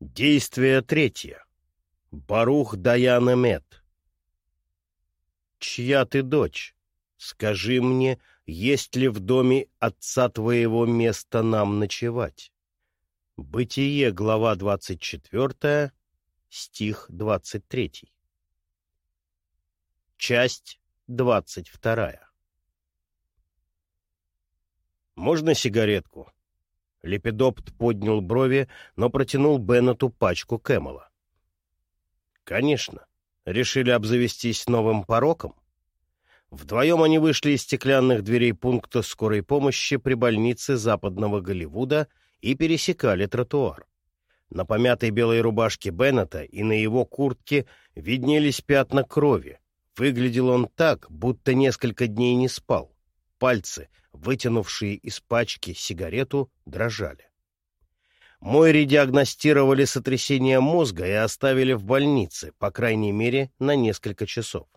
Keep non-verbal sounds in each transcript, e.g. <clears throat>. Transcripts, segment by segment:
Действие третье. Барух Даяна Мед. Чья ты дочь? Скажи мне, есть ли в доме отца твоего место нам ночевать? Бытие, глава 24, стих 23. Часть 22. «Можно сигаретку?» Лепидопт поднял брови, но протянул Беннету пачку Кэмела. «Конечно. Решили обзавестись новым пороком?» Вдвоем они вышли из стеклянных дверей пункта скорой помощи при больнице западного Голливуда и пересекали тротуар. На помятой белой рубашке Беннета и на его куртке виднелись пятна крови. Выглядел он так, будто несколько дней не спал. Пальцы, вытянувшие из пачки сигарету, дрожали. Мойри диагностировали сотрясение мозга и оставили в больнице, по крайней мере, на несколько часов.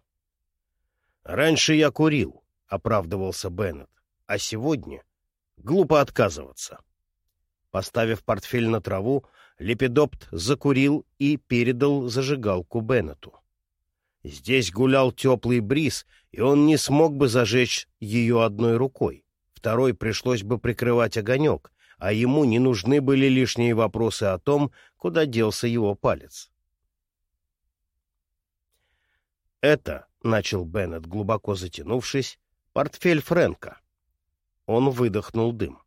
«Раньше я курил», — оправдывался Беннет, — «а сегодня глупо отказываться». Поставив портфель на траву, Лепидопт закурил и передал зажигалку Беннету. Здесь гулял теплый бриз, и он не смог бы зажечь ее одной рукой. Второй пришлось бы прикрывать огонек, а ему не нужны были лишние вопросы о том, куда делся его палец. «Это», — начал Беннет, глубоко затянувшись, — «портфель Фрэнка». Он выдохнул дым.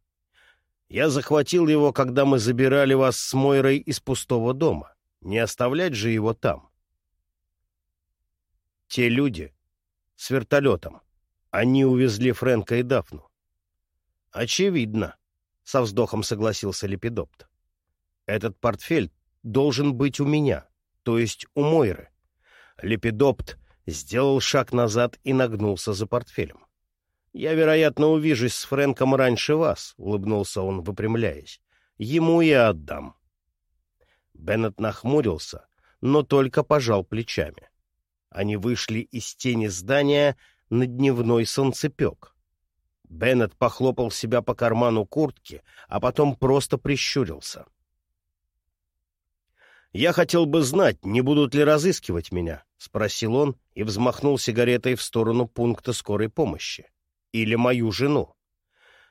«Я захватил его, когда мы забирали вас с Мойрой из пустого дома. Не оставлять же его там». «Те люди с вертолетом. Они увезли Фрэнка и Дафну». «Очевидно», — со вздохом согласился Лепидопт. «Этот портфель должен быть у меня, то есть у Мойры». Лепидопт сделал шаг назад и нагнулся за портфелем. «Я, вероятно, увижусь с Фрэнком раньше вас», — улыбнулся он, выпрямляясь. «Ему я отдам». Беннет нахмурился, но только пожал плечами. Они вышли из тени здания на дневной солнцепек. Беннет похлопал себя по карману куртки, а потом просто прищурился. «Я хотел бы знать, не будут ли разыскивать меня?» — спросил он и взмахнул сигаретой в сторону пункта скорой помощи. «Или мою жену?»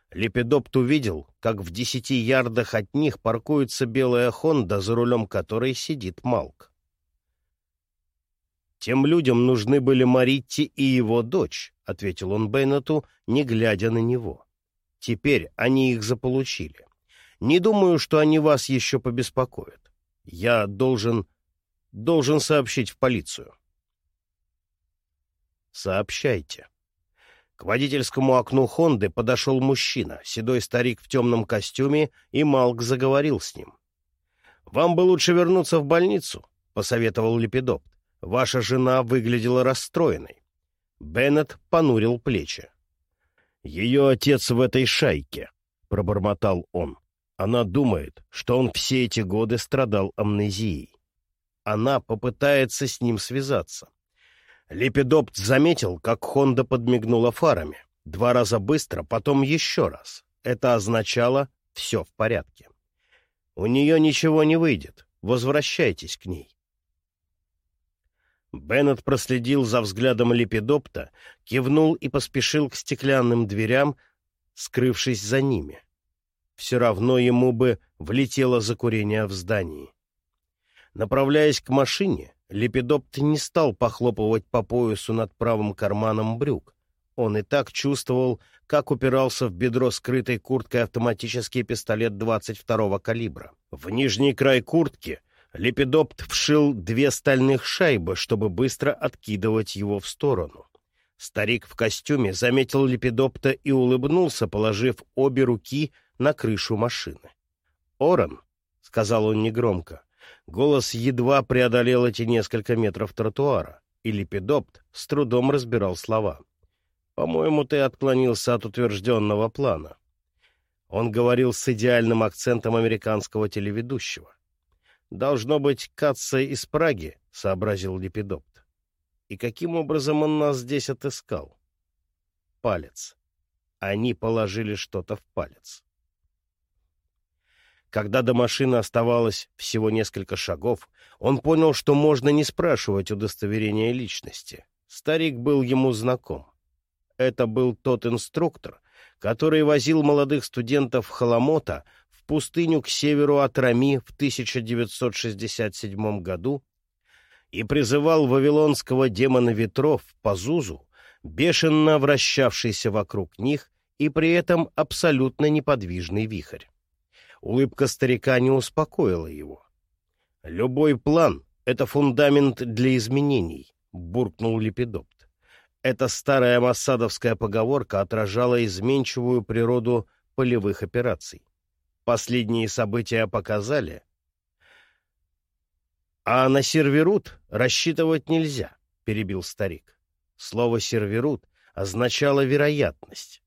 Лепидопт увидел, как в десяти ярдах от них паркуется белая «Хонда», за рулем которой сидит Малк. «Тем людям нужны были Маритти и его дочь», — ответил он Беннету, не глядя на него. «Теперь они их заполучили. Не думаю, что они вас еще побеспокоят. Я должен... должен сообщить в полицию. Сообщайте. К водительскому окну «Хонды» подошел мужчина, седой старик в темном костюме, и Малк заговорил с ним. «Вам бы лучше вернуться в больницу», — посоветовал Лепидопт. «Ваша жена выглядела расстроенной». Беннет понурил плечи. «Ее отец в этой шайке», — пробормотал он. Она думает, что он все эти годы страдал амнезией. Она попытается с ним связаться. Лепидопт заметил, как Хонда подмигнула фарами. Два раза быстро, потом еще раз. Это означало «все в порядке». У нее ничего не выйдет. Возвращайтесь к ней. Беннет проследил за взглядом Лепидопта, кивнул и поспешил к стеклянным дверям, скрывшись за ними все равно ему бы влетело закурение в здании. Направляясь к машине, Лепидопт не стал похлопывать по поясу над правым карманом брюк. Он и так чувствовал, как упирался в бедро скрытой курткой автоматический пистолет 22-го калибра. В нижний край куртки Лепидопт вшил две стальных шайбы, чтобы быстро откидывать его в сторону. Старик в костюме заметил Лепидопта и улыбнулся, положив обе руки на крышу машины. «Оран», — сказал он негромко, голос едва преодолел эти несколько метров тротуара, и Лепидопт с трудом разбирал слова. «По-моему, ты отклонился от утвержденного плана». Он говорил с идеальным акцентом американского телеведущего. «Должно быть, Катца из Праги», — сообразил Лепидопт. «И каким образом он нас здесь отыскал?» «Палец. Они положили что-то в палец». Когда до машины оставалось всего несколько шагов, он понял, что можно не спрашивать удостоверения личности. Старик был ему знаком. Это был тот инструктор, который возил молодых студентов Халамота в пустыню к северу от Рами в 1967 году и призывал вавилонского демона ветров Пазузу, бешено вращавшийся вокруг них и при этом абсолютно неподвижный вихрь. Улыбка старика не успокоила его. «Любой план — это фундамент для изменений», — буркнул Лепидопт. Эта старая массадовская поговорка отражала изменчивую природу полевых операций. Последние события показали. «А на серверут рассчитывать нельзя», — перебил старик. Слово «серверут» означало «вероятность».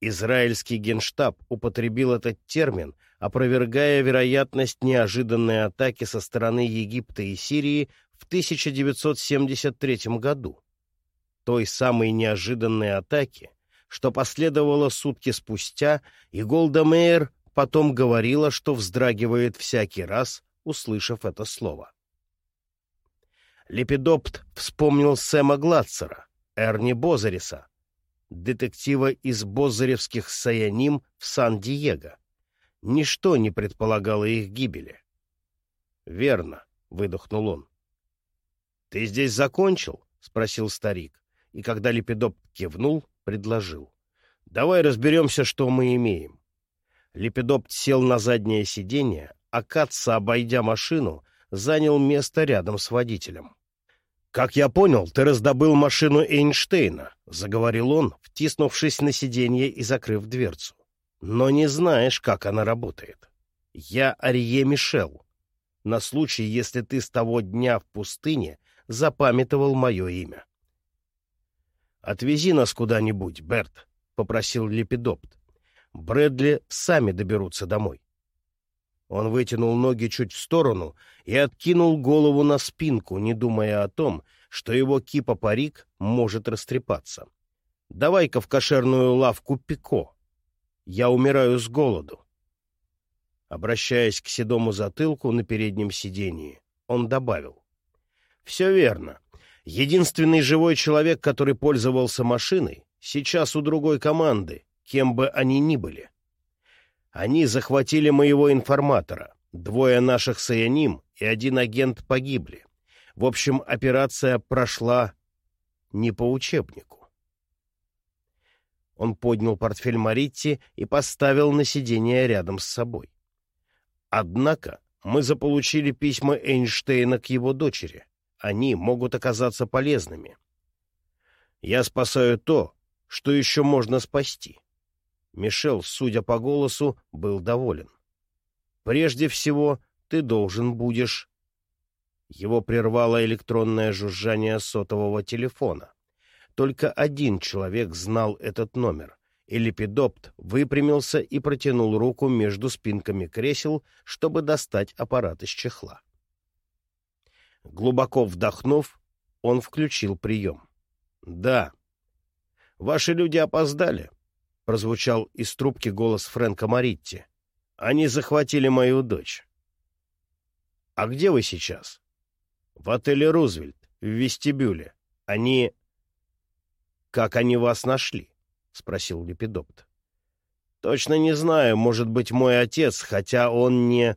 Израильский генштаб употребил этот термин, опровергая вероятность неожиданной атаки со стороны Египта и Сирии в 1973 году. Той самой неожиданной атаки, что последовало сутки спустя, и Голда потом говорила, что вздрагивает всякий раз, услышав это слово. Лепидопт вспомнил Сэма Гладцера, Эрни Бозариса, детектива из бозаревских Саяним в Сан-Диего. Ничто не предполагало их гибели. «Верно», — выдохнул он. «Ты здесь закончил?» — спросил старик, и когда Лепидоп кивнул, предложил. «Давай разберемся, что мы имеем». Лепидопт сел на заднее сиденье, а Катца, обойдя машину, занял место рядом с водителем. «Как я понял, ты раздобыл машину Эйнштейна», — заговорил он, втиснувшись на сиденье и закрыв дверцу. «Но не знаешь, как она работает. Я Арье Мишел. На случай, если ты с того дня в пустыне запамятовал мое имя». «Отвези нас куда-нибудь, Берт», — попросил Лепидопт. «Брэдли сами доберутся домой». Он вытянул ноги чуть в сторону и откинул голову на спинку, не думая о том, что его кипа-парик может растрепаться. «Давай-ка в кошерную лавку пико. Я умираю с голоду». Обращаясь к седому затылку на переднем сидении, он добавил. «Все верно. Единственный живой человек, который пользовался машиной, сейчас у другой команды, кем бы они ни были. Они захватили моего информатора. Двое наших саяним и один агент погибли. В общем, операция прошла не по учебнику. Он поднял портфель Маритти и поставил на сиденье рядом с собой. Однако мы заполучили письма Эйнштейна к его дочери. Они могут оказаться полезными. Я спасаю то, что еще можно спасти. Мишел, судя по голосу, был доволен. «Прежде всего, ты должен будешь...» Его прервало электронное жужжание сотового телефона. Только один человек знал этот номер, и выпрямился и протянул руку между спинками кресел, чтобы достать аппарат из чехла. Глубоко вдохнув, он включил прием. «Да. Ваши люди опоздали. — прозвучал из трубки голос Фрэнка Маритти. «Они захватили мою дочь». «А где вы сейчас?» «В отеле «Рузвельт», в вестибюле. Они...» «Как они вас нашли?» — спросил Лепидопт. «Точно не знаю. Может быть, мой отец, хотя он не...»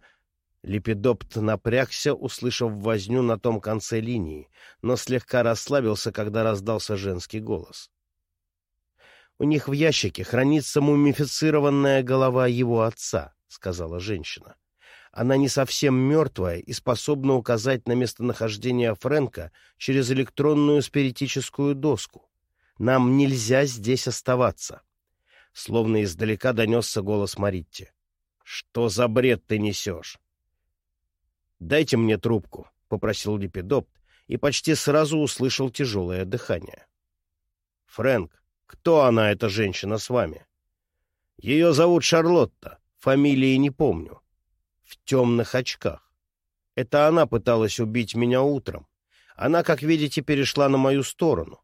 Лепидопт напрягся, услышав возню на том конце линии, но слегка расслабился, когда раздался женский голос. У них в ящике хранится мумифицированная голова его отца, — сказала женщина. Она не совсем мертвая и способна указать на местонахождение Фрэнка через электронную спиритическую доску. Нам нельзя здесь оставаться. Словно издалека донесся голос Маритти. — Что за бред ты несешь? — Дайте мне трубку, — попросил Липидопт, и почти сразу услышал тяжелое дыхание. — Фрэнк, кто она, эта женщина, с вами? Ее зовут Шарлотта, фамилии не помню. В темных очках. Это она пыталась убить меня утром. Она, как видите, перешла на мою сторону.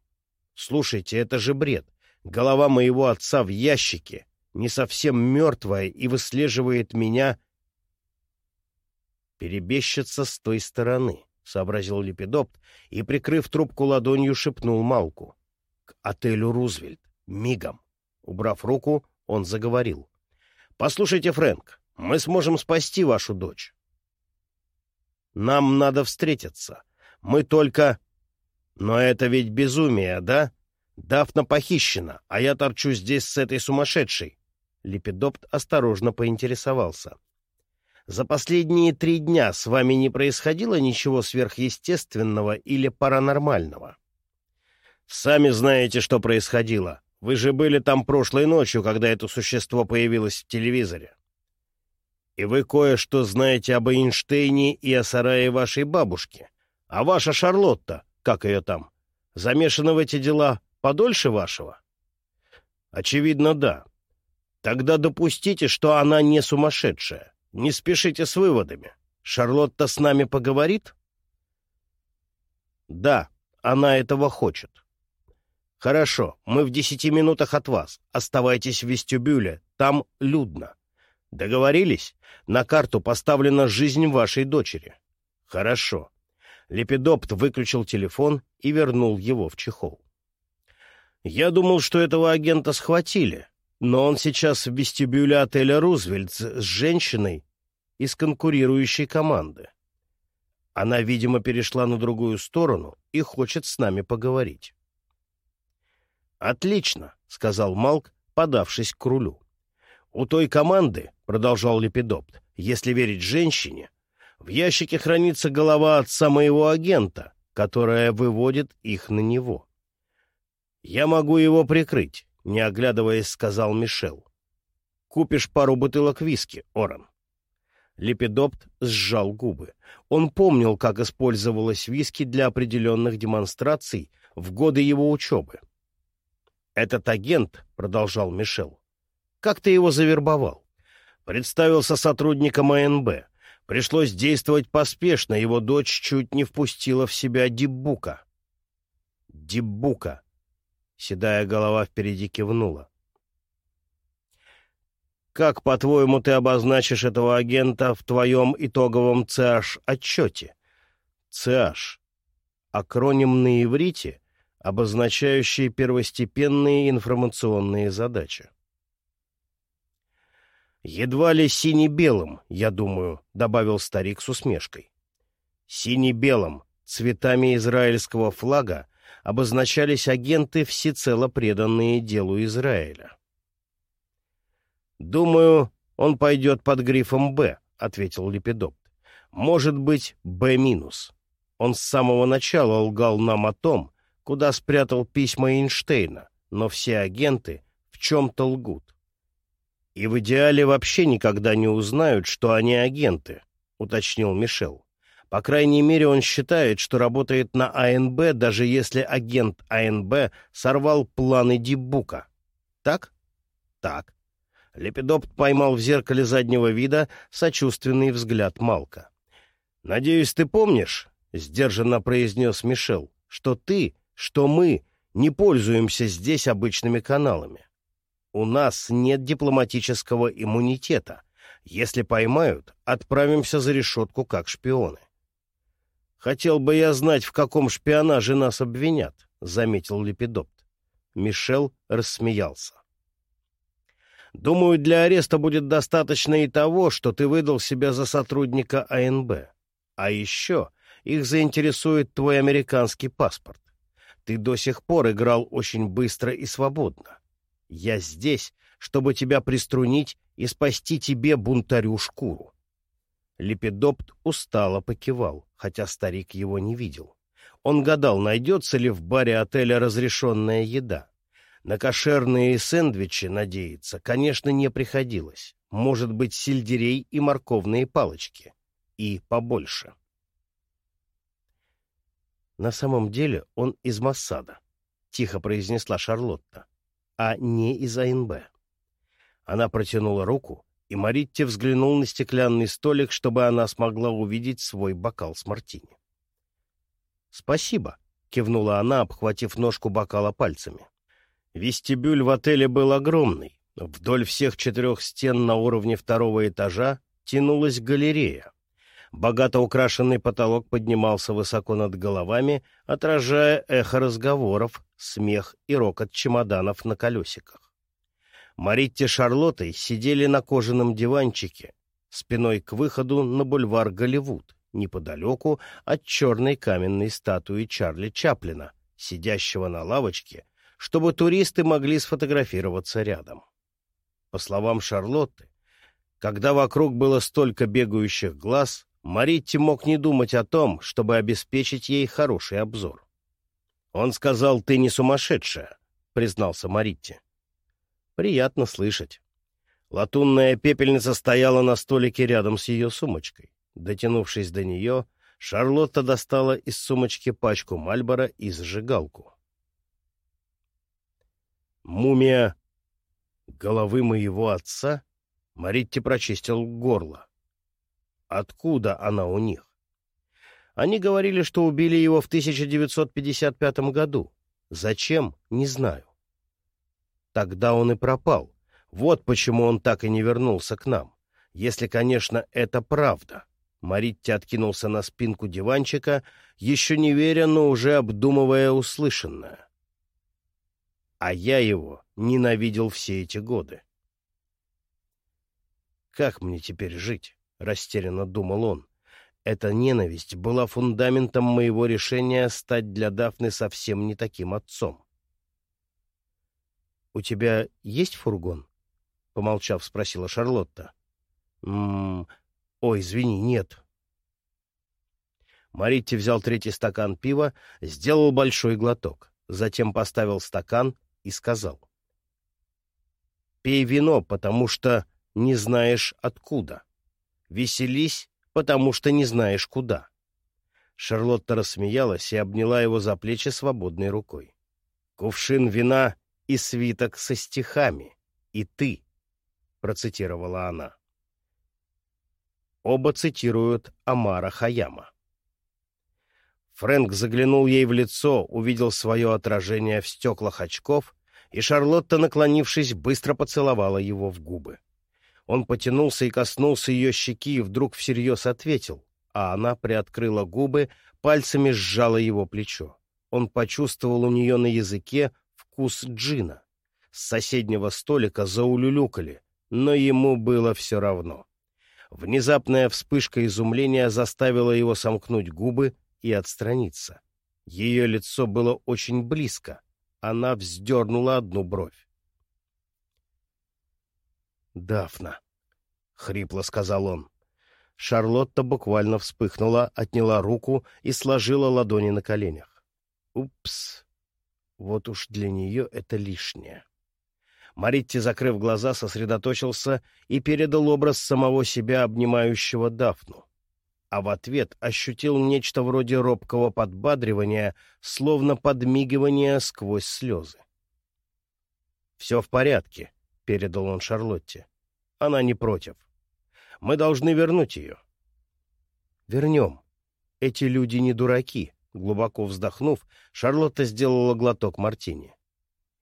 Слушайте, это же бред. Голова моего отца в ящике, не совсем мертвая, и выслеживает меня Перебещется с той стороны, — сообразил Лепидопт и, прикрыв трубку ладонью, шепнул Малку. — отелю «Рузвельт». Мигом. Убрав руку, он заговорил. — Послушайте, Фрэнк, мы сможем спасти вашу дочь. Нам надо встретиться. Мы только... Но это ведь безумие, да? Дафна похищена, а я торчу здесь с этой сумасшедшей. Лепидопт осторожно поинтересовался. За последние три дня с вами не происходило ничего сверхъестественного или паранормального? Сами знаете, что происходило. Вы же были там прошлой ночью, когда это существо появилось в телевизоре. И вы кое-что знаете об Эйнштейне и о сарае вашей бабушки. А ваша Шарлотта, как ее там, замешана в эти дела подольше вашего? Очевидно, да. Тогда допустите, что она не сумасшедшая. Не спешите с выводами. Шарлотта с нами поговорит? Да, она этого хочет. Хорошо, мы в десяти минутах от вас. Оставайтесь в вестибюле, там людно. Договорились? На карту поставлена жизнь вашей дочери. Хорошо. Лепидопт выключил телефон и вернул его в чехол. Я думал, что этого агента схватили, но он сейчас в вестибюле отеля «Рузвельт» с женщиной из конкурирующей команды. Она, видимо, перешла на другую сторону и хочет с нами поговорить. «Отлично», — сказал Малк, подавшись к рулю. «У той команды, — продолжал Лепидопт, — если верить женщине, в ящике хранится голова отца моего агента, которая выводит их на него. Я могу его прикрыть, не оглядываясь, сказал Мишел. «Купишь пару бутылок виски, Оран». Лепидопт сжал губы. Он помнил, как использовалась виски для определенных демонстраций в годы его учебы. «Этот агент», — продолжал Мишел, — «как ты его завербовал?» Представился сотрудником АНБ. Пришлось действовать поспешно, его дочь чуть не впустила в себя Диббука. Диббука. Седая голова впереди кивнула. «Как, по-твоему, ты обозначишь этого агента в твоем итоговом ЦАШ-отчете?» ЦАШ — акроним на иврите, обозначающий первостепенные информационные задачи. «Едва ли сине-белым, я думаю», — добавил старик с усмешкой. «Сине-белым, цветами израильского флага, обозначались агенты, всецело преданные делу Израиля. «Думаю, он пойдет под грифом «Б», — ответил Лепидопт. «Может быть, «Б-». Он с самого начала лгал нам о том, куда спрятал письма Эйнштейна, но все агенты в чем-то лгут. И в идеале вообще никогда не узнают, что они агенты», — уточнил Мишел. По крайней мере, он считает, что работает на АНБ, даже если агент АНБ сорвал планы Дибука. Так? Так. Лепидопт поймал в зеркале заднего вида сочувственный взгляд Малка. «Надеюсь, ты помнишь, — сдержанно произнес Мишел, — что ты, что мы не пользуемся здесь обычными каналами. У нас нет дипломатического иммунитета. Если поймают, отправимся за решетку как шпионы. «Хотел бы я знать, в каком шпионаже нас обвинят», — заметил Лепидопт. Мишел рассмеялся. «Думаю, для ареста будет достаточно и того, что ты выдал себя за сотрудника АНБ. А еще их заинтересует твой американский паспорт. Ты до сих пор играл очень быстро и свободно. Я здесь, чтобы тебя приструнить и спасти тебе, бунтарю, шкуру. Лепидопт устало покивал, хотя старик его не видел. Он гадал, найдется ли в баре отеля разрешенная еда. На кошерные сэндвичи надеяться, конечно, не приходилось. Может быть, сельдерей и морковные палочки. И побольше. На самом деле он из Массада, — тихо произнесла Шарлотта, — а не из АНБ. Она протянула руку, и Маритти взглянул на стеклянный столик, чтобы она смогла увидеть свой бокал с мартини. «Спасибо», — кивнула она, обхватив ножку бокала пальцами. Вестибюль в отеле был огромный. Вдоль всех четырех стен на уровне второго этажа тянулась галерея. Богато украшенный потолок поднимался высоко над головами, отражая эхо разговоров, смех и рокот чемоданов на колесиках. Маритти Шарлоттой сидели на кожаном диванчике, спиной к выходу на бульвар Голливуд, неподалеку от черной каменной статуи Чарли Чаплина, сидящего на лавочке, чтобы туристы могли сфотографироваться рядом. По словам Шарлотты, когда вокруг было столько бегающих глаз, Маритти мог не думать о том, чтобы обеспечить ей хороший обзор. «Он сказал, ты не сумасшедшая», — признался Маритти. «Приятно слышать». Латунная пепельница стояла на столике рядом с ее сумочкой. Дотянувшись до нее, Шарлотта достала из сумочки пачку Мальбора и зажигалку. «Мумия головы моего отца?» Маритти прочистил горло. «Откуда она у них?» Они говорили, что убили его в 1955 году. Зачем? Не знаю. Тогда он и пропал. Вот почему он так и не вернулся к нам. Если, конечно, это правда. Маритти откинулся на спинку диванчика, еще не веря, но уже обдумывая услышанное. А я его ненавидел все эти годы. «Как мне теперь жить?» — растерянно думал он. Эта ненависть была фундаментом моего решения стать для Дафны совсем не таким отцом. «У тебя есть фургон?» — помолчав, спросила Шарлотта. «М -м, «Ой, извини, нет». Маритти взял третий стакан пива, сделал большой глоток, затем поставил стакан и сказал. «Пей вино, потому что не знаешь откуда. Веселись, потому что не знаешь куда». Шарлотта рассмеялась и обняла его за плечи свободной рукой. «Кувшин вина и свиток со стихами. И ты», — процитировала она. Оба цитируют Амара Хаяма. Фрэнк заглянул ей в лицо, увидел свое отражение в стеклах очков, и Шарлотта, наклонившись, быстро поцеловала его в губы. Он потянулся и коснулся ее щеки и вдруг всерьез ответил, а она приоткрыла губы, пальцами сжала его плечо. Он почувствовал у нее на языке вкус джина. С соседнего столика заулюлюкали, но ему было все равно. Внезапная вспышка изумления заставила его сомкнуть губы и отстраниться. Ее лицо было очень близко. Она вздернула одну бровь. «Дафна», — хрипло сказал он. Шарлотта буквально вспыхнула, отняла руку и сложила ладони на коленях. «Упс! Вот уж для нее это лишнее». Маритти, закрыв глаза, сосредоточился и передал образ самого себя, обнимающего Дафну. А в ответ ощутил нечто вроде робкого подбадривания, словно подмигивания сквозь слезы. «Все в порядке», — передал он Шарлотте. «Она не против. Мы должны вернуть ее». «Вернем. Эти люди не дураки», — глубоко вздохнув, Шарлотта сделала глоток мартини.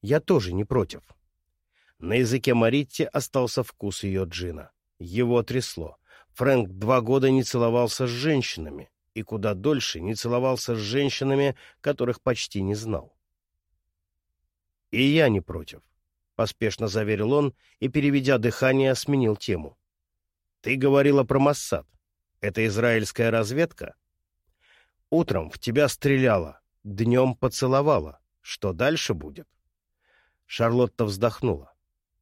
«Я тоже не против». На языке Маритти остался вкус ее джина. Его трясло. Фрэнк два года не целовался с женщинами, и куда дольше не целовался с женщинами, которых почти не знал. «И я не против», — поспешно заверил он и, переведя дыхание, сменил тему. «Ты говорила про Моссад. Это израильская разведка?» «Утром в тебя стреляла, днем поцеловала. Что дальше будет?» Шарлотта вздохнула.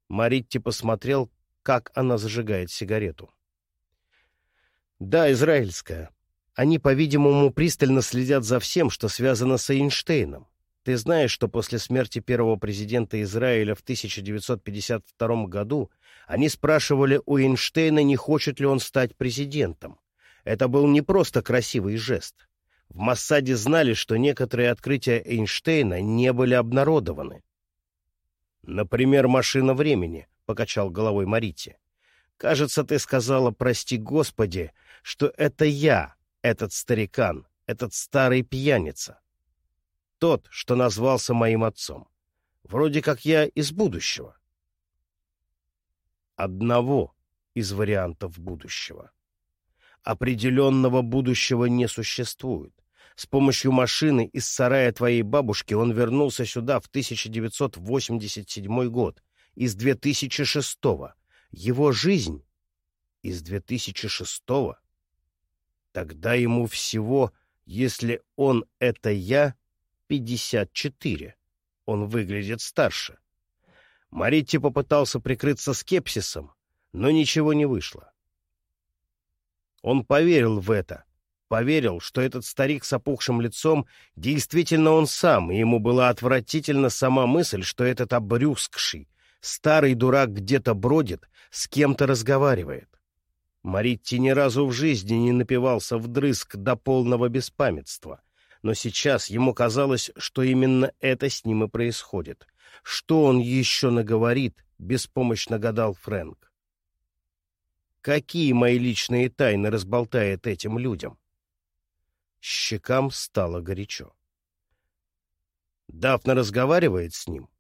Маритти посмотрел, как она зажигает сигарету. «Да, израильская. Они, по-видимому, пристально следят за всем, что связано с Эйнштейном. Ты знаешь, что после смерти первого президента Израиля в 1952 году они спрашивали у Эйнштейна, не хочет ли он стать президентом. Это был не просто красивый жест. В Моссаде знали, что некоторые открытия Эйнштейна не были обнародованы. «Например, машина времени», — покачал головой Марити. «Кажется, ты сказала, прости Господи, что это я, этот старикан, этот старый пьяница. Тот, что назвался моим отцом. Вроде как я из будущего». Одного из вариантов будущего. Определенного будущего не существует. С помощью машины из сарая твоей бабушки он вернулся сюда в 1987 год, из 2006 -го. Его жизнь из 2006 -го. Тогда ему всего, если он — это я, 54. Он выглядит старше. Маритти попытался прикрыться скепсисом, но ничего не вышло. Он поверил в это, поверил, что этот старик с опухшим лицом действительно он сам, и ему была отвратительна сама мысль, что этот обрюзгший, старый дурак где-то бродит, с кем-то разговаривает. Маритти ни разу в жизни не напивался вдрызг до полного беспамятства, но сейчас ему казалось, что именно это с ним и происходит. Что он еще наговорит, беспомощно гадал Фрэнк. Какие мои личные тайны разболтает этим людям? Щекам стало горячо. Дафна разговаривает с ним?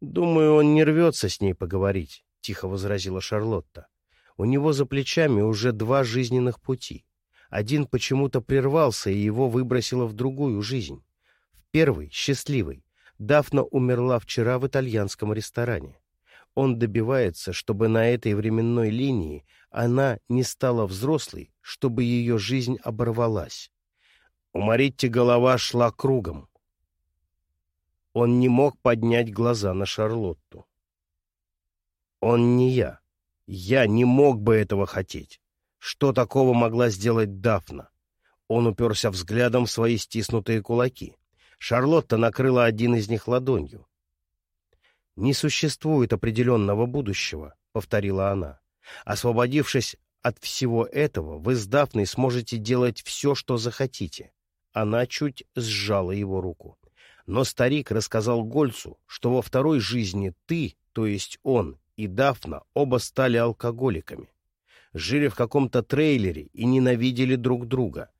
Думаю, он не рвется с ней поговорить, — тихо возразила Шарлотта. У него за плечами уже два жизненных пути. Один почему-то прервался, и его выбросило в другую жизнь. В первый, счастливый, Дафна умерла вчера в итальянском ресторане. Он добивается, чтобы на этой временной линии она не стала взрослой, чтобы ее жизнь оборвалась. У Маритти голова шла кругом. Он не мог поднять глаза на Шарлотту. Он не я. Я не мог бы этого хотеть. Что такого могла сделать Дафна? Он уперся взглядом в свои стиснутые кулаки. Шарлотта накрыла один из них ладонью. «Не существует определенного будущего», — повторила она. «Освободившись от всего этого, вы с Дафной сможете делать все, что захотите». Она чуть сжала его руку. Но старик рассказал Гольцу, что во второй жизни ты, то есть он, и Дафна оба стали алкоголиками. Жили в каком-то трейлере и ненавидели друг друга.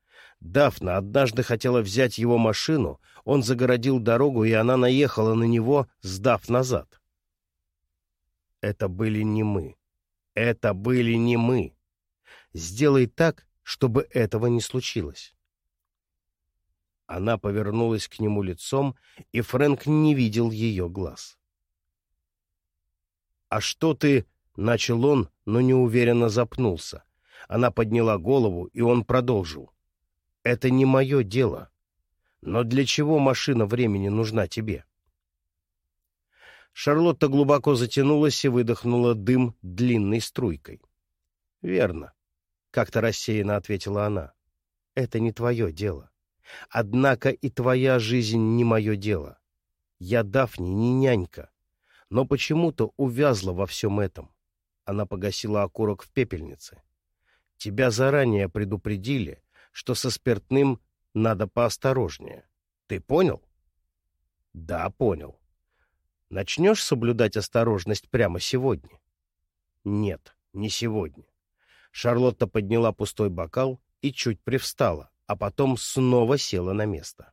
Дафна однажды хотела взять его машину, он загородил дорогу, и она наехала на него, сдав назад. Это были не мы. Это были не мы. Сделай так, чтобы этого не случилось. Она повернулась к нему лицом, и Фрэнк не видел ее глаз. «А что ты...» — начал он, но неуверенно запнулся. Она подняла голову, и он продолжил. «Это не мое дело. Но для чего машина времени нужна тебе? Шарлотта глубоко затянулась и выдохнула дым длинной струйкой. — Верно, — как-то рассеянно ответила она. — Это не твое дело. Однако и твоя жизнь не мое дело. Я Дафни не нянька, но почему-то увязла во всем этом. Она погасила окурок в пепельнице. Тебя заранее предупредили, что со спиртным надо поосторожнее. Ты понял? Да, понял. Начнешь соблюдать осторожность прямо сегодня? Нет, не сегодня. Шарлотта подняла пустой бокал и чуть привстала, а потом снова села на место.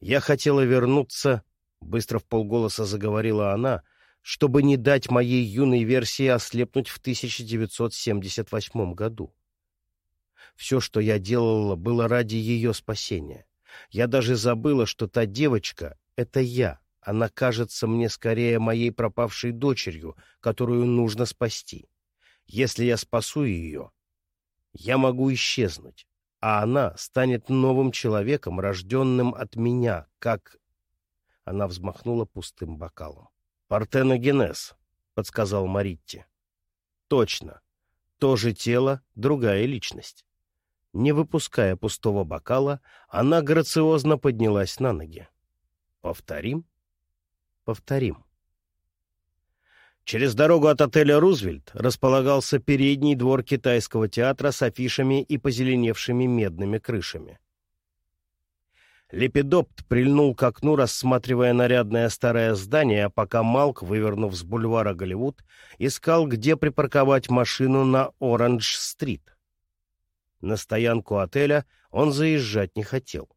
Я хотела вернуться, быстро в полголоса заговорила она, чтобы не дать моей юной версии ослепнуть в 1978 году. Все, что я делала, было ради ее спасения. Я даже забыла, что та девочка — это я. Она кажется мне скорее моей пропавшей дочерью, которую нужно спасти. Если я спасу ее, я могу исчезнуть, а она станет новым человеком, рожденным от меня, как... Она взмахнула пустым бокалом. «Партеногенез», — подсказал Маритти. «Точно. То же тело, другая личность». Не выпуская пустого бокала, она грациозно поднялась на ноги. «Повторим?» «Повторим». Через дорогу от отеля «Рузвельт» располагался передний двор китайского театра с афишами и позеленевшими медными крышами. Лепидопт прильнул к окну, рассматривая нарядное старое здание, пока Малк, вывернув с бульвара Голливуд, искал, где припарковать машину на Оранж-стрит. На стоянку отеля он заезжать не хотел.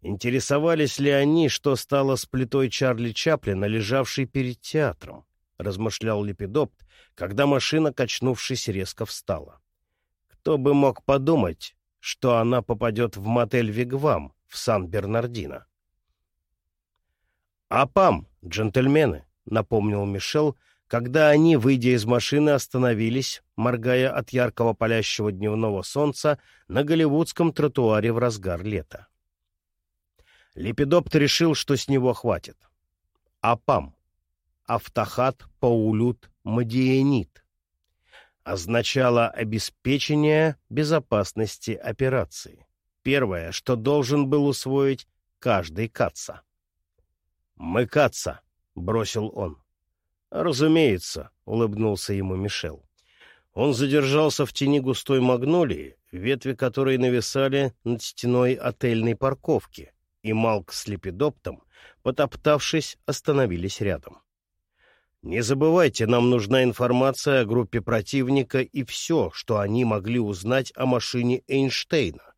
Интересовались ли они, что стало с плитой Чарли Чаплина, лежавшей перед театром? размышлял Лепидопт, когда машина, качнувшись, резко встала. Кто бы мог подумать, что она попадет в мотель «Вигвам» в Сан-Бернардино. «Апам, джентльмены!» — напомнил Мишел, когда они, выйдя из машины, остановились, моргая от яркого палящего дневного солнца на голливудском тротуаре в разгар лета. Лепидопт решил, что с него хватит. Апам. Автохат Паулют Мадиенит. Означало обеспечение безопасности операции. Первое, что должен был усвоить каждый Каца. «Мы Каца», — бросил он. «Разумеется», — улыбнулся ему Мишел. Он задержался в тени густой магнолии, ветви которой нависали над стеной отельной парковки, и Малк с Лепидоптом, потоптавшись, остановились рядом. «Не забывайте, нам нужна информация о группе противника и все, что они могли узнать о машине Эйнштейна.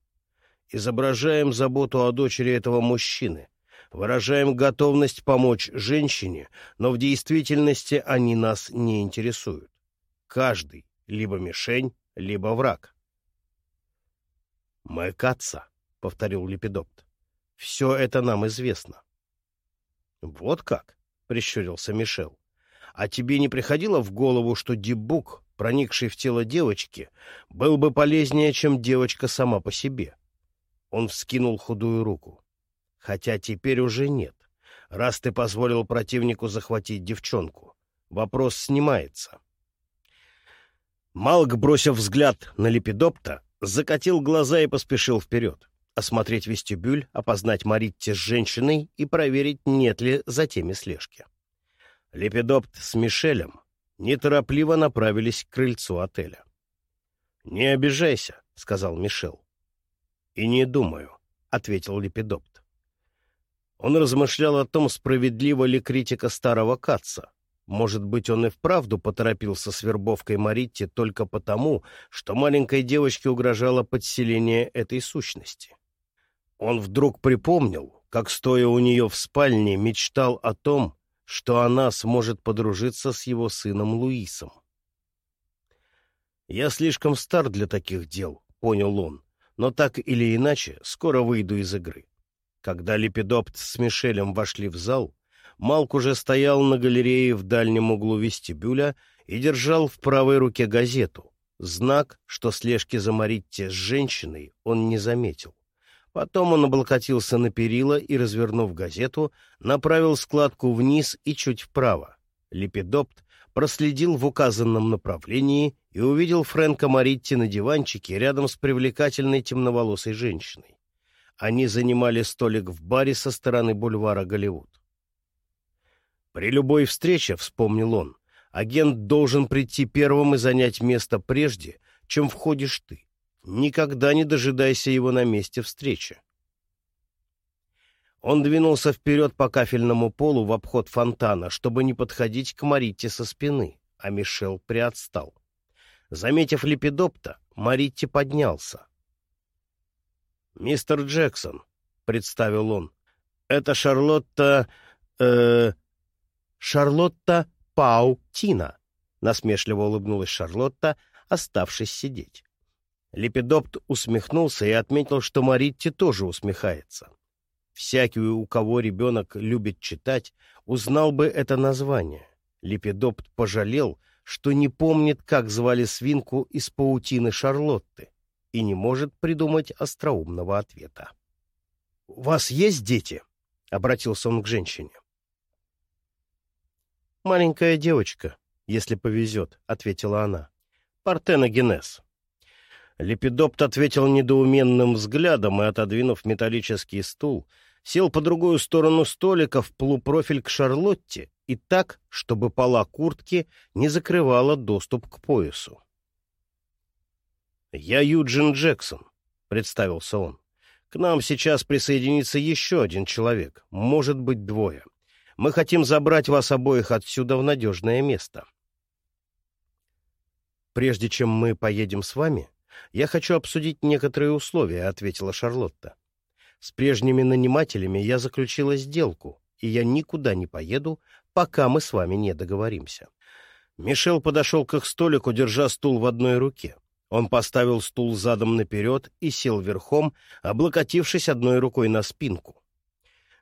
Изображаем заботу о дочери этого мужчины, выражаем готовность помочь женщине, но в действительности они нас не интересуют. Каждый либо мишень, либо враг». «Мы Катца», — повторил Лепидопт. Все это нам известно. — Вот как? — прищурился Мишел. — А тебе не приходило в голову, что дебук, проникший в тело девочки, был бы полезнее, чем девочка сама по себе? Он вскинул худую руку. Хотя теперь уже нет. Раз ты позволил противнику захватить девчонку, вопрос снимается. Малк, бросив взгляд на Лепидопта, закатил глаза и поспешил вперед осмотреть вестибюль, опознать Маритти с женщиной и проверить, нет ли за теми слежки. Лепидопт с Мишелем неторопливо направились к крыльцу отеля. «Не обижайся», — сказал Мишел. «И не думаю», — ответил Лепидопт. Он размышлял о том, справедлива ли критика старого Каца, может быть, он и вправду поторопился с вербовкой Маритти только потому, что маленькой девочке угрожало подселение этой сущности. Он вдруг припомнил, как, стоя у нее в спальне, мечтал о том, что она сможет подружиться с его сыном Луисом. «Я слишком стар для таких дел», — понял он, «но так или иначе скоро выйду из игры». Когда Лепидопт с Мишелем вошли в зал, Малк уже стоял на галерее в дальнем углу вестибюля и держал в правой руке газету, знак, что слежки за Маритте с женщиной он не заметил. Потом он облокотился на перила и, развернув газету, направил складку вниз и чуть вправо. Лепидопт проследил в указанном направлении и увидел Фрэнка Маритти на диванчике рядом с привлекательной темноволосой женщиной. Они занимали столик в баре со стороны бульвара Голливуд. «При любой встрече, — вспомнил он, — агент должен прийти первым и занять место прежде, чем входишь ты. Никогда не дожидайся его на месте встречи. Он двинулся вперед по кафельному полу в обход фонтана, чтобы не подходить к Маритте со спины, а Мишел приотстал. Заметив лепидопта, Маритти поднялся. «Мистер Джексон», — представил он, — «это Шарлотта... э Шарлотта Паутина», — насмешливо улыбнулась Шарлотта, оставшись сидеть. Лепидопт усмехнулся и отметил, что Маритти тоже усмехается. Всякий, у кого ребенок любит читать, узнал бы это название. Лепидопт пожалел, что не помнит, как звали свинку из паутины Шарлотты, и не может придумать остроумного ответа. — У вас есть дети? — обратился он к женщине. — Маленькая девочка, если повезет, — ответила она. — Партеногенез. Лепидопт ответил недоуменным взглядом и, отодвинув металлический стул, сел по другую сторону столика в полупрофиль к Шарлотте и так, чтобы пола куртки не закрывала доступ к поясу. «Я Юджин Джексон», — представился он. «К нам сейчас присоединится еще один человек, может быть, двое. Мы хотим забрать вас обоих отсюда в надежное место». «Прежде чем мы поедем с вами, «Я хочу обсудить некоторые условия», — ответила Шарлотта. «С прежними нанимателями я заключила сделку, и я никуда не поеду, пока мы с вами не договоримся. Мишел подошел к их столику, держа стул в одной руке. Он поставил стул задом наперед и сел верхом, облокотившись одной рукой на спинку.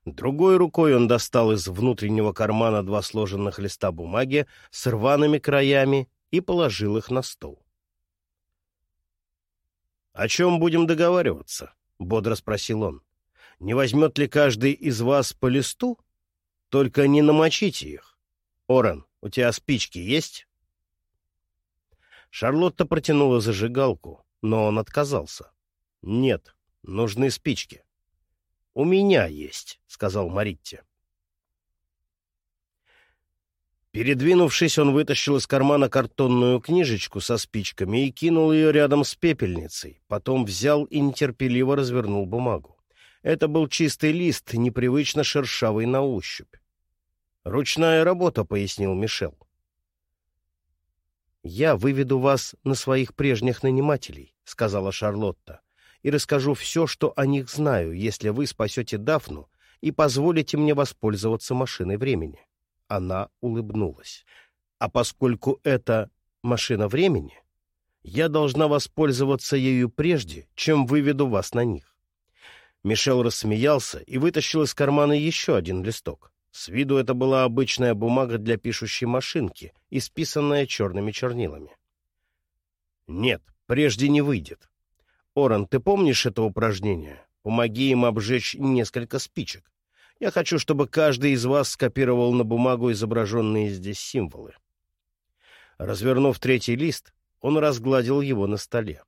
Другой рукой он достал из внутреннего кармана два сложенных листа бумаги с рваными краями и положил их на стол. «О чем будем договариваться?» — бодро спросил он. «Не возьмет ли каждый из вас по листу? Только не намочите их. Орен, у тебя спички есть?» Шарлотта протянула зажигалку, но он отказался. «Нет, нужны спички». «У меня есть», — сказал Маритте. Передвинувшись, он вытащил из кармана картонную книжечку со спичками и кинул ее рядом с пепельницей. Потом взял и нетерпеливо развернул бумагу. Это был чистый лист, непривычно шершавый на ощупь. «Ручная работа», — пояснил Мишел. «Я выведу вас на своих прежних нанимателей», — сказала Шарлотта, «и расскажу все, что о них знаю, если вы спасете Дафну и позволите мне воспользоваться машиной времени». Она улыбнулась. «А поскольку это машина времени, я должна воспользоваться ею прежде, чем выведу вас на них». Мишел рассмеялся и вытащил из кармана еще один листок. С виду это была обычная бумага для пишущей машинки, исписанная черными чернилами. «Нет, прежде не выйдет. Оран, ты помнишь это упражнение? Помоги им обжечь несколько спичек. Я хочу, чтобы каждый из вас скопировал на бумагу изображенные здесь символы». Развернув третий лист, он разгладил его на столе.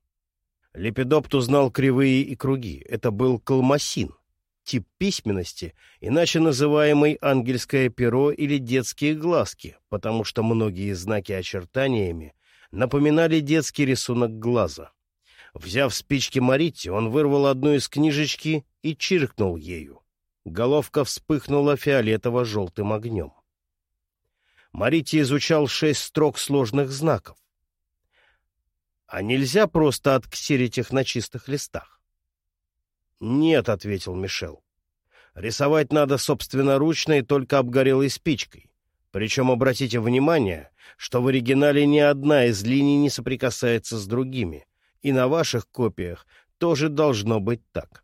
Лепидопт узнал кривые и круги. Это был калмасин, тип письменности, иначе называемый ангельское перо или детские глазки, потому что многие знаки очертаниями напоминали детский рисунок глаза. Взяв спички Марити, он вырвал одну из книжечки и чиркнул ею. Головка вспыхнула фиолетово-желтым огнем. Марити изучал шесть строк сложных знаков. А нельзя просто отксерить их на чистых листах? «Нет», — ответил Мишел. «Рисовать надо собственноручно и только обгорелой спичкой. Причем обратите внимание, что в оригинале ни одна из линий не соприкасается с другими, и на ваших копиях тоже должно быть так».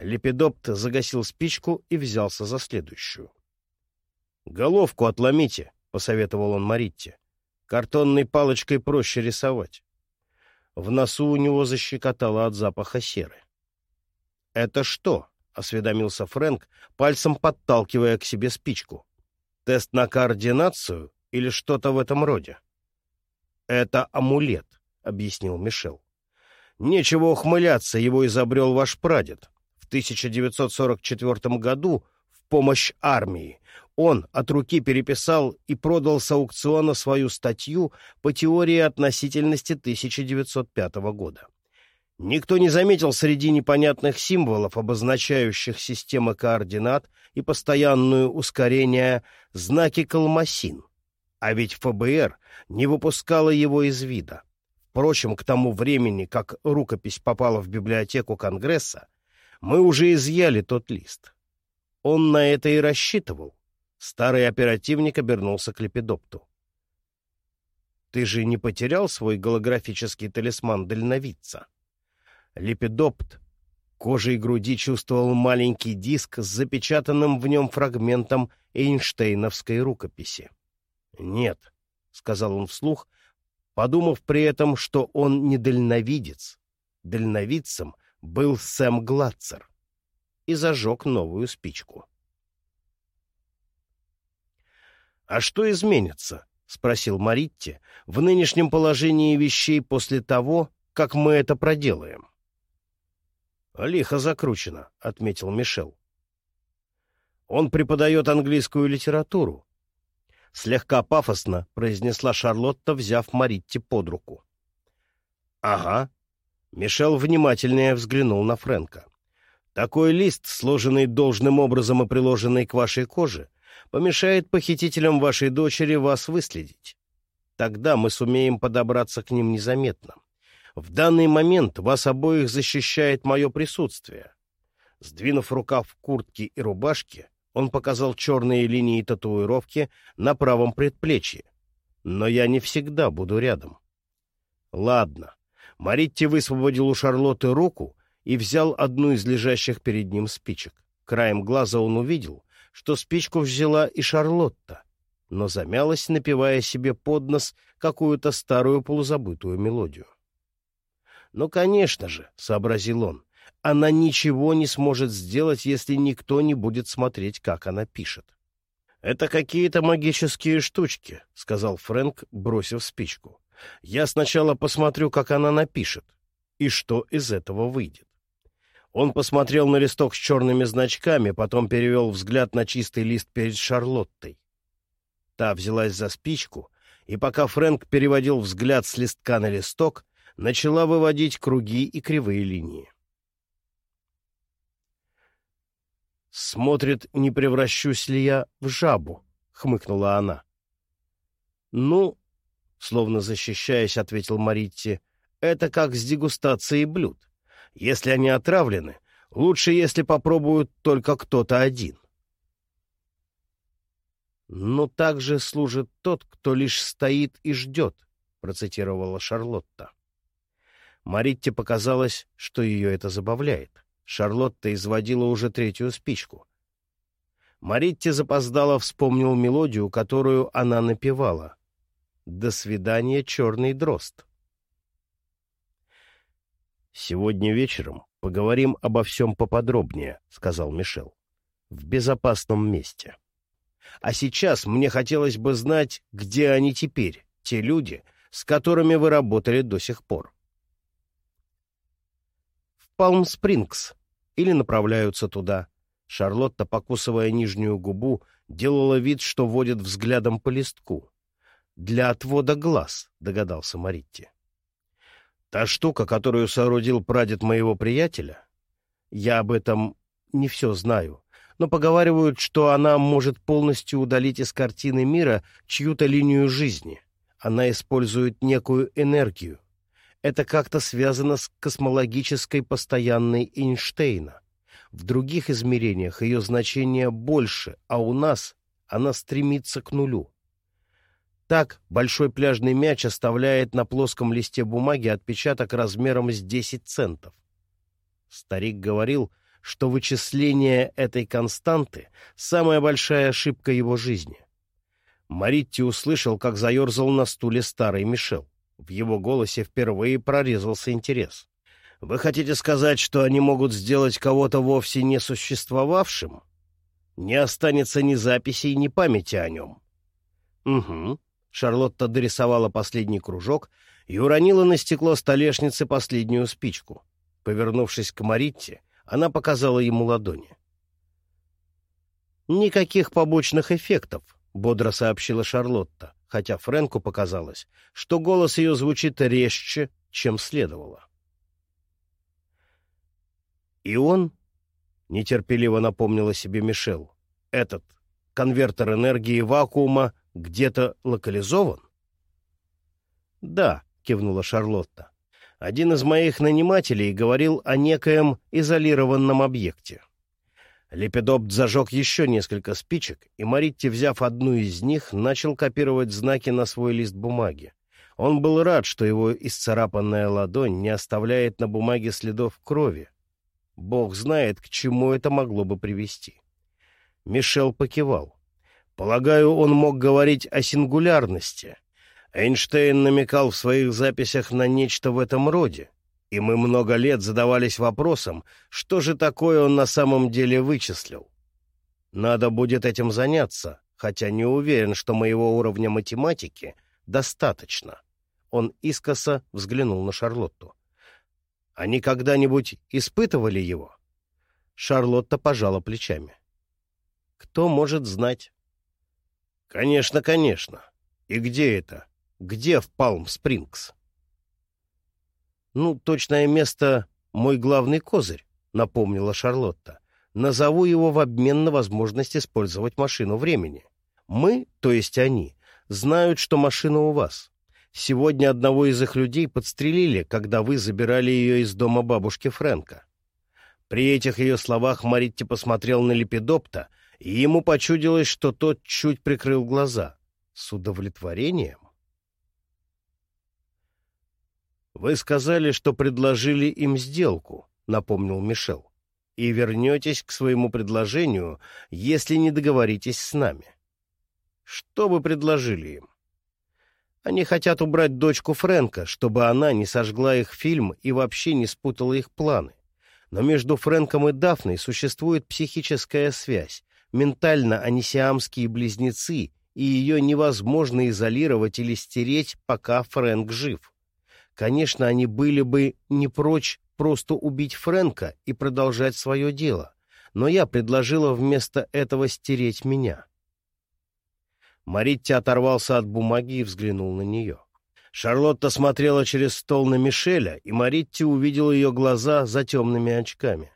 Лепидопт загасил спичку и взялся за следующую. «Головку отломите», — посоветовал он Маритте. «Картонной палочкой проще рисовать». В носу у него защекотало от запаха серы. «Это что?» — осведомился Фрэнк, пальцем подталкивая к себе спичку. «Тест на координацию или что-то в этом роде?» «Это амулет», — объяснил Мишел. «Нечего ухмыляться, его изобрел ваш прадед. В 1944 году в помощь армии он от руки переписал и продал с аукциона свою статью по теории относительности 1905 года. Никто не заметил среди непонятных символов, обозначающих системы координат и постоянное ускорение, знаки «Калмасин». А ведь ФБР не выпускало его из вида. Впрочем, к тому времени, как рукопись попала в библиотеку Конгресса, мы уже изъяли тот лист. Он на это и рассчитывал. Старый оперативник обернулся к Лепидопту. «Ты же не потерял свой голографический талисман дальновидца?» Лепидопт кожей груди чувствовал маленький диск с запечатанным в нем фрагментом Эйнштейновской рукописи. «Нет», — сказал он вслух, подумав при этом, что он не дальновидец. Дальновидцем был Сэм Гладцер и зажег новую спичку. «А что изменится?» — спросил Маритти в нынешнем положении вещей после того, как мы это проделаем. «Лихо закручено», — отметил Мишел. «Он преподает английскую литературу», — слегка пафосно произнесла Шарлотта, взяв Маритти под руку. «Ага». Мишел внимательнее взглянул на Фрэнка. «Такой лист, сложенный должным образом и приложенный к вашей коже, помешает похитителям вашей дочери вас выследить. Тогда мы сумеем подобраться к ним незаметно. В данный момент вас обоих защищает мое присутствие. Сдвинув рукав куртки и рубашки, Он показал черные линии татуировки на правом предплечье. Но я не всегда буду рядом. Ладно. Маритти высвободил у Шарлотты руку и взял одну из лежащих перед ним спичек. Краем глаза он увидел, что спичку взяла и Шарлотта, но замялась, напевая себе под нос какую-то старую полузабытую мелодию. «Ну, конечно же», — сообразил он, — «она ничего не сможет сделать, если никто не будет смотреть, как она пишет». «Это какие-то магические штучки», — сказал Фрэнк, бросив спичку. «Я сначала посмотрю, как она напишет, и что из этого выйдет». Он посмотрел на листок с черными значками, потом перевел взгляд на чистый лист перед Шарлоттой. Та взялась за спичку, и пока Фрэнк переводил взгляд с листка на листок, начала выводить круги и кривые линии. «Смотрит, не превращусь ли я в жабу», — хмыкнула она. «Ну», — словно защищаясь, ответил Маритти, — «это как с дегустацией блюд. Если они отравлены, лучше, если попробуют только кто-то один». «Но также служит тот, кто лишь стоит и ждет», — процитировала Шарлотта. Маритте показалось, что ее это забавляет. Шарлотта изводила уже третью спичку. Маритте запоздала вспомнил мелодию, которую она напевала. «До свидания, черный дрозд». «Сегодня вечером поговорим обо всем поподробнее», — сказал Мишел. «В безопасном месте. А сейчас мне хотелось бы знать, где они теперь, те люди, с которыми вы работали до сих пор». «В Палм-Спрингс», или направляются туда. Шарлотта, покусывая нижнюю губу, делала вид, что водит взглядом по листку. «Для отвода глаз», — догадался Маритти. «Та штука, которую соорудил прадед моего приятеля? Я об этом не все знаю, но поговаривают, что она может полностью удалить из картины мира чью-то линию жизни. Она использует некую энергию, это как-то связано с космологической постоянной Эйнштейна. В других измерениях ее значение больше, а у нас она стремится к нулю. Так большой пляжный мяч оставляет на плоском листе бумаги отпечаток размером с 10 центов. Старик говорил, что вычисление этой константы — самая большая ошибка его жизни. Маритти услышал, как заерзал на стуле старый Мишел. В его голосе впервые прорезался интерес. «Вы хотите сказать, что они могут сделать кого-то вовсе не существовавшим? Не останется ни записей, ни памяти о нем». «Угу». Шарлотта дорисовала последний кружок и уронила на стекло столешницы последнюю спичку. Повернувшись к Маритте, она показала ему ладони. «Никаких побочных эффектов», — бодро сообщила Шарлотта хотя Фрэнку показалось, что голос ее звучит резче, чем следовало. «И он?» — нетерпеливо напомнила себе Мишел. «Этот конвертер энергии вакуума где-то локализован?» «Да», — кивнула Шарлотта. «Один из моих нанимателей говорил о некоем изолированном объекте. Лепидопт зажег еще несколько спичек, и Маритти, взяв одну из них, начал копировать знаки на свой лист бумаги. Он был рад, что его исцарапанная ладонь не оставляет на бумаге следов крови. Бог знает, к чему это могло бы привести. Мишел покивал. Полагаю, он мог говорить о сингулярности. Эйнштейн намекал в своих записях на нечто в этом роде и мы много лет задавались вопросом, что же такое он на самом деле вычислил. Надо будет этим заняться, хотя не уверен, что моего уровня математики достаточно. Он искоса взглянул на Шарлотту. Они когда-нибудь испытывали его? Шарлотта пожала плечами. Кто может знать? Конечно, конечно. И где это? Где в Палм-Спрингс? «Ну, точное место — мой главный козырь», — напомнила Шарлотта. «Назову его в обмен на возможность использовать машину времени. Мы, то есть они, знают, что машина у вас. Сегодня одного из их людей подстрелили, когда вы забирали ее из дома бабушки Фрэнка». При этих ее словах Маритти посмотрел на Лепидопта, и ему почудилось, что тот чуть прикрыл глаза. С удовлетворением? «Вы сказали, что предложили им сделку», — напомнил Мишел, «и вернетесь к своему предложению, если не договоритесь с нами. Что вы предложили им?» Они хотят убрать дочку Фрэнка, чтобы она не сожгла их фильм и вообще не спутала их планы. Но между Фрэнком и Дафной существует психическая связь. Ментально они сиамские близнецы, и ее невозможно изолировать или стереть, пока Фрэнк жив. Конечно, они были бы не прочь просто убить Фрэнка и продолжать свое дело, но я предложила вместо этого стереть меня. Маритти оторвался от бумаги и взглянул на нее. Шарлотта смотрела через стол на Мишеля, и Маритти увидел ее глаза за темными очками.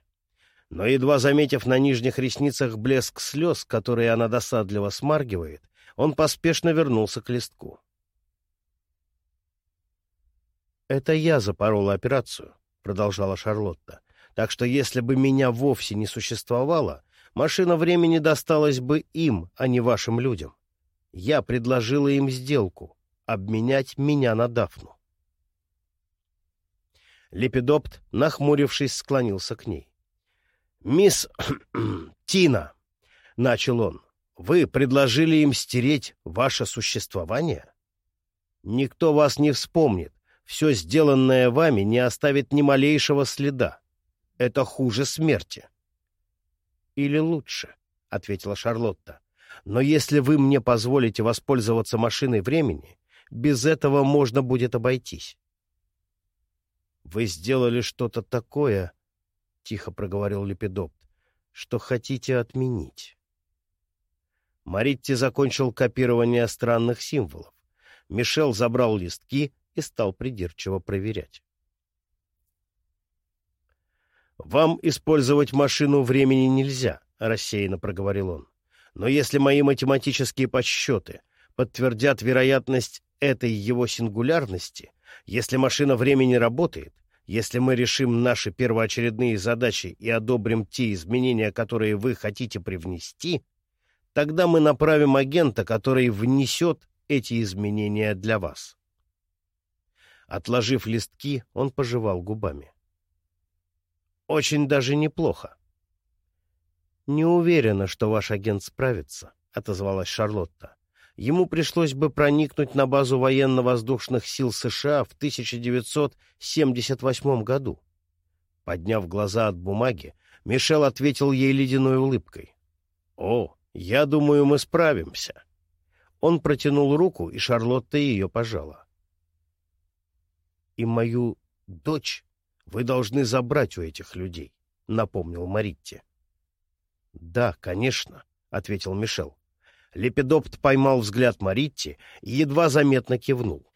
Но, едва заметив на нижних ресницах блеск слез, которые она досадливо смаргивает, он поспешно вернулся к листку. «Это я запорола операцию», — продолжала Шарлотта. «Так что если бы меня вовсе не существовало, машина времени досталась бы им, а не вашим людям. Я предложила им сделку — обменять меня на Дафну. Лепидопт, нахмурившись, склонился к ней. «Мисс <clears throat> Тина», — начал он, — «вы предложили им стереть ваше существование? Никто вас не вспомнит, все сделанное вами не оставит ни малейшего следа. Это хуже смерти». «Или лучше», — ответила Шарлотта. Но если вы мне позволите воспользоваться машиной времени, без этого можно будет обойтись. — Вы сделали что-то такое, — тихо проговорил Лепидопт, — что хотите отменить. Маритти закончил копирование странных символов. Мишел забрал листки и стал придирчиво проверять. «Вам использовать машину времени нельзя», — рассеянно проговорил он. Но если мои математические подсчеты подтвердят вероятность этой его сингулярности, если машина времени работает, если мы решим наши первоочередные задачи и одобрим те изменения, которые вы хотите привнести, тогда мы направим агента, который внесет эти изменения для вас. Отложив листки, он пожевал губами. Очень даже неплохо. «Не уверена, что ваш агент справится», — отозвалась Шарлотта. «Ему пришлось бы проникнуть на базу военно-воздушных сил США в 1978 году». Подняв глаза от бумаги, Мишел ответил ей ледяной улыбкой. «О, я думаю, мы справимся». Он протянул руку, и Шарлотта ее пожала. «И мою дочь вы должны забрать у этих людей», — напомнил Маритти. «Да, конечно», — ответил Мишел. Лепидопт поймал взгляд Маритти и едва заметно кивнул.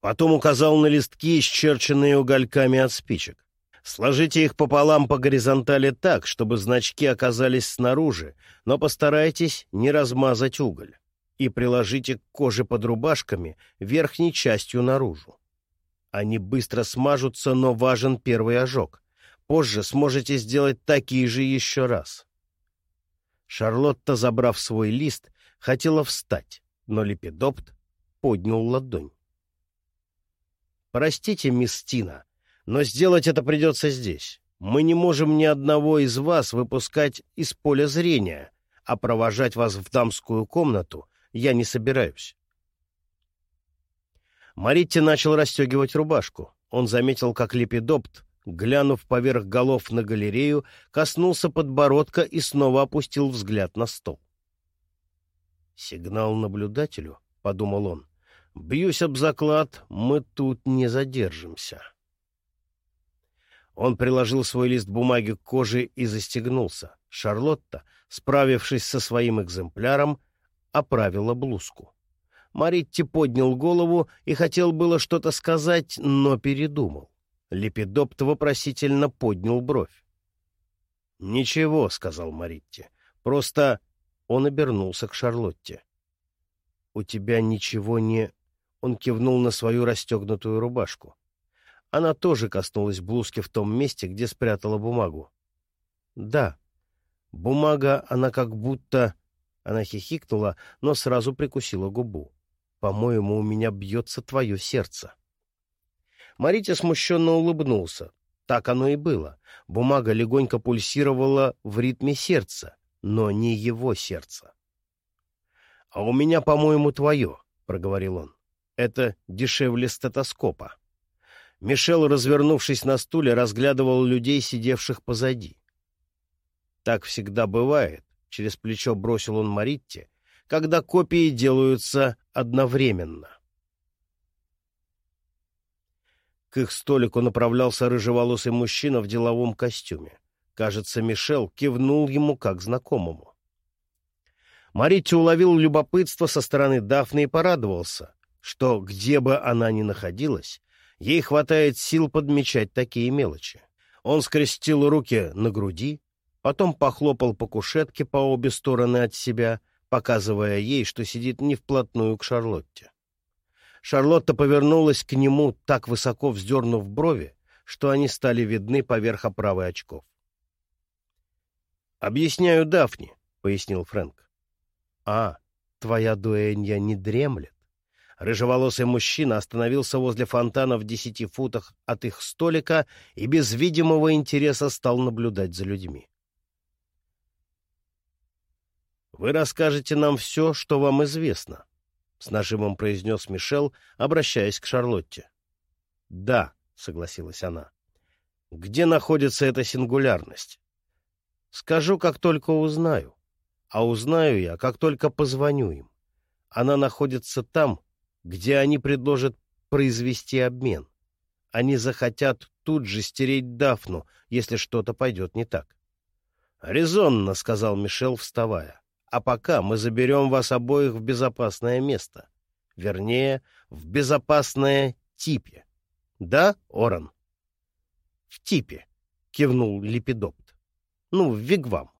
Потом указал на листки, исчерченные угольками от спичек. Сложите их пополам по горизонтали так, чтобы значки оказались снаружи, но постарайтесь не размазать уголь. И приложите к коже под рубашками верхней частью наружу. Они быстро смажутся, но важен первый ожог. Позже сможете сделать такие же еще раз. Шарлотта, забрав свой лист, хотела встать, но Лепидопт поднял ладонь. «Простите, мисс Тина, но сделать это придется здесь. Мы не можем ни одного из вас выпускать из поля зрения, а провожать вас в дамскую комнату я не собираюсь». Маритти начал расстегивать рубашку. Он заметил, как Лепидопт глянув поверх голов на галерею, коснулся подбородка и снова опустил взгляд на стол. «Сигнал наблюдателю», — подумал он. «Бьюсь об заклад, мы тут не задержимся». Он приложил свой лист бумаги к коже и застегнулся. Шарлотта, справившись со своим экземпляром, оправила блузку. Маритти поднял голову и хотел было что-то сказать, но передумал. Лепидопт вопросительно поднял бровь. «Ничего», — сказал Маритти, — «просто...» Он обернулся к Шарлотте. «У тебя ничего не...» Он кивнул на свою расстегнутую рубашку. Она тоже коснулась блузки в том месте, где спрятала бумагу. «Да, Бумага, она как будто... Она хихикнула, но сразу прикусила губу. «По-моему, у меня бьется твое сердце». Марите смущенно улыбнулся. Так оно и было. Бумага легонько пульсировала в ритме сердца, но не его сердца. — А у меня, по-моему, твое, — проговорил он. — Это дешевле стетоскопа. Мишел, развернувшись на стуле, разглядывал людей, сидевших позади. Так всегда бывает, — через плечо бросил он Маритте, — когда копии делаются одновременно. К их столику направлялся рыжеволосый мужчина в деловом костюме. Кажется, Мишел кивнул ему как знакомому. Маритти уловил любопытство со стороны Дафны и порадовался, что, где бы она ни находилась, ей хватает сил подмечать такие мелочи. Он скрестил руки на груди, потом похлопал по кушетке по обе стороны от себя, показывая ей, что сидит не вплотную к Шарлотте. Шарлотта повернулась к нему, так высоко вздернув брови, что они стали видны поверх оправы очков. «Объясняю Дафни», — пояснил Фрэнк. «А, твоя дуэнья не дремлет?» Рыжеволосый мужчина остановился возле фонтана в десяти футах от их столика и без видимого интереса стал наблюдать за людьми. «Вы расскажете нам все, что вам известно», — с нажимом произнес Мишел, обращаясь к Шарлотте. «Да», — согласилась она. «Где находится эта сингулярность?» «Скажу, как только узнаю. А узнаю я, как только позвоню им. Она находится там, где они предложат произвести обмен. Они захотят тут же стереть Дафну, если что-то пойдет не так. — Резонно, — сказал Мишел, вставая. — А пока мы заберем вас обоих в безопасное место. Вернее, в безопасное типе. Да, Оран? — В типе, — кивнул Липидопт. — Ну, в Вигвам.